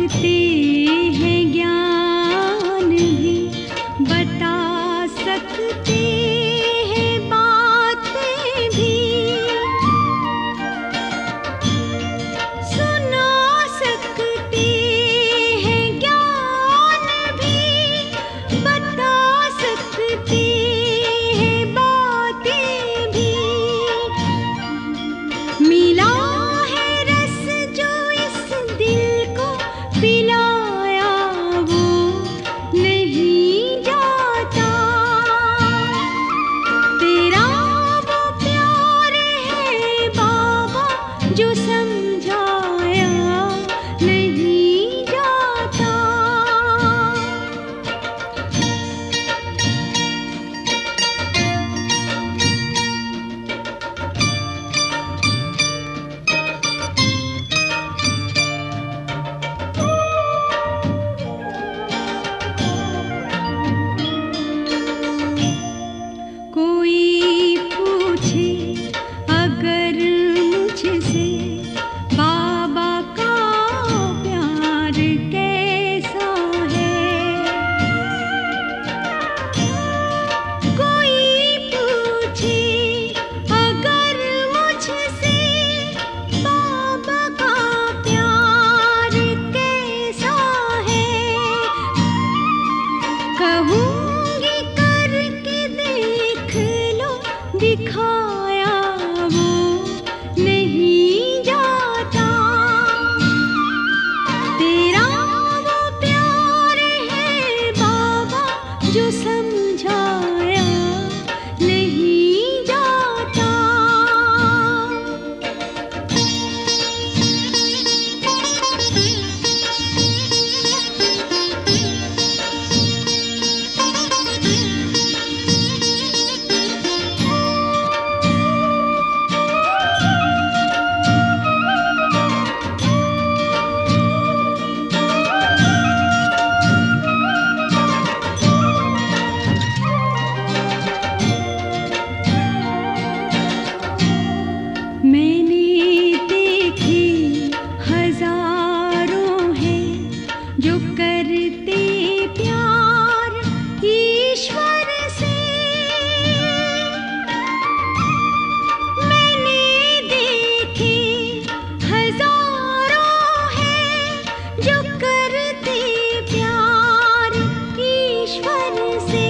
सकते Je. जो करते प्यार ईश्वर से। मैंने देखे हज़ारों हैं जो करते प्यार ईश्वर से।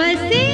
बसे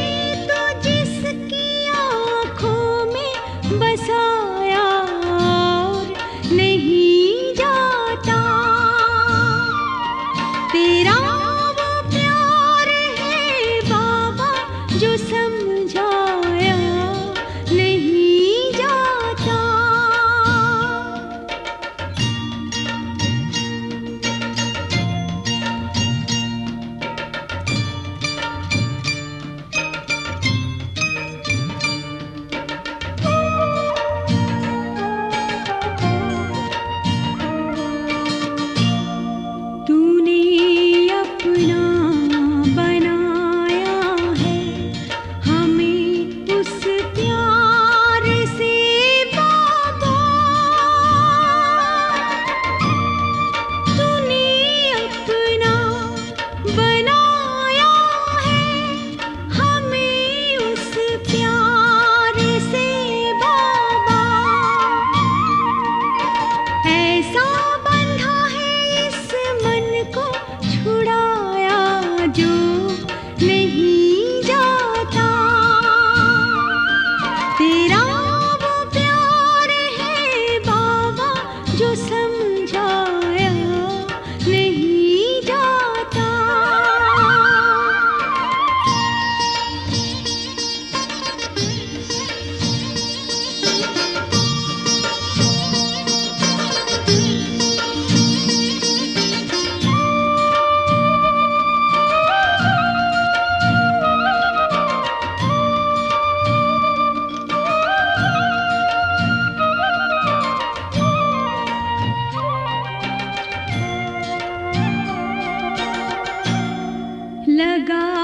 लगा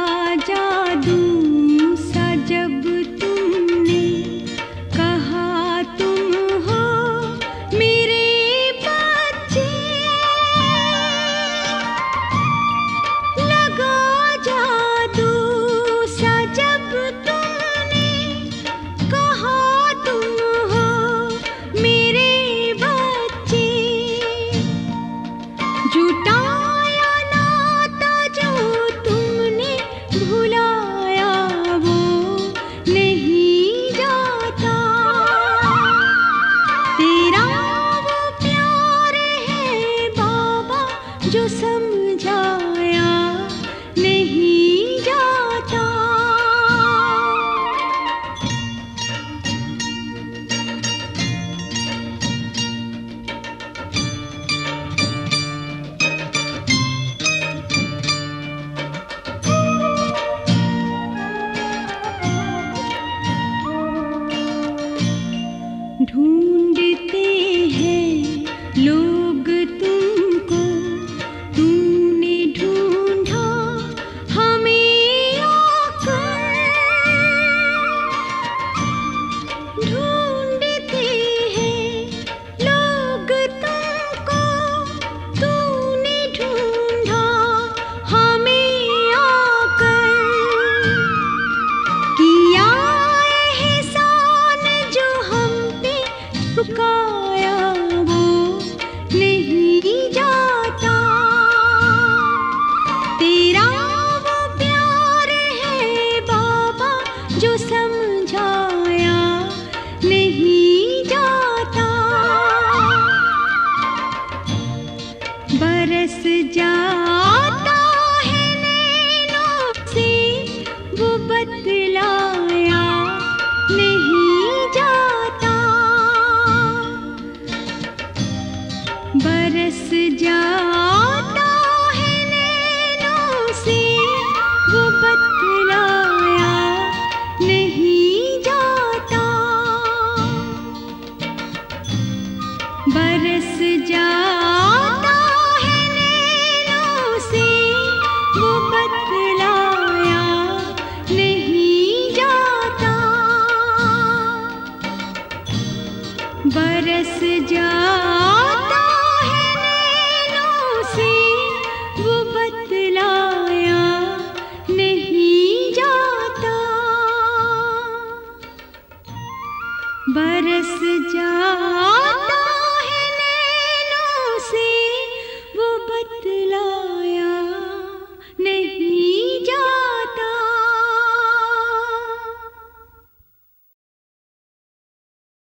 बरस जा